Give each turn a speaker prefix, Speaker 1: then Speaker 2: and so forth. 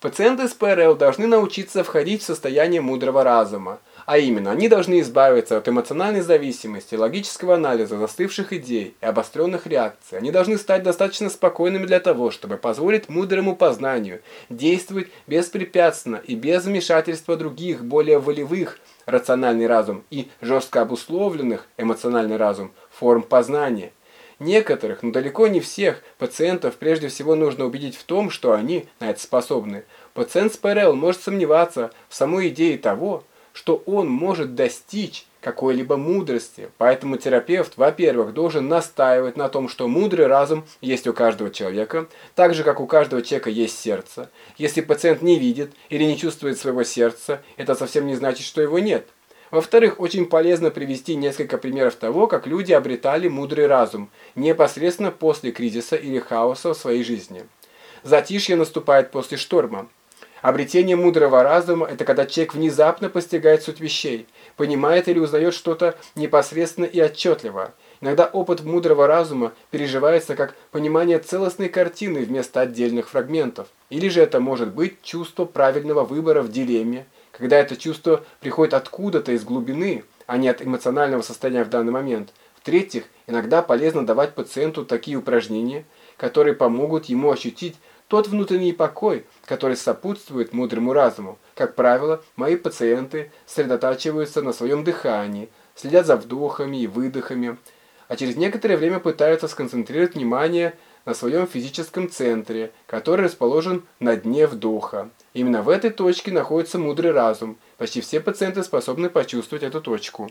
Speaker 1: Пациенты с ПРЛ должны научиться входить в состояние мудрого разума, а именно, они должны избавиться от эмоциональной зависимости, логического анализа, застывших идей и обостренных реакций. Они должны стать достаточно спокойными для того, чтобы позволить мудрому познанию действовать беспрепятственно и без вмешательства других, более волевых, рациональный разум и жестко обусловленных, эмоциональный разум, форм познания. Некоторых, но далеко не всех, пациентов прежде всего нужно убедить в том, что они на это способны. Пациент с ПРЛ может сомневаться в самой идее того, что он может достичь какой-либо мудрости. Поэтому терапевт, во-первых, должен настаивать на том, что мудрый разум есть у каждого человека, так же, как у каждого человека есть сердце. Если пациент не видит или не чувствует своего сердца, это совсем не значит, что его нет. Во-вторых, очень полезно привести несколько примеров того, как люди обретали мудрый разум непосредственно после кризиса или хаоса в своей жизни. Затишье наступает после шторма. Обретение мудрого разума – это когда человек внезапно постигает суть вещей, понимает или узнает что-то непосредственно и отчетливо. Иногда опыт мудрого разума переживается как понимание целостной картины вместо отдельных фрагментов. Или же это может быть чувство правильного выбора в дилемме, когда это чувство приходит откуда-то из глубины, а не от эмоционального состояния в данный момент. В-третьих, иногда полезно давать пациенту такие упражнения, которые помогут ему ощутить тот внутренний покой, который сопутствует мудрому разуму. Как правило, мои пациенты сосредотачиваются на своем дыхании, следят за вдохами и выдохами, а через некоторое время пытаются сконцентрировать внимание на своем физическом центре, который расположен на дне вдоха. Именно в этой точке находится мудрый разум. Почти все пациенты способны почувствовать эту точку.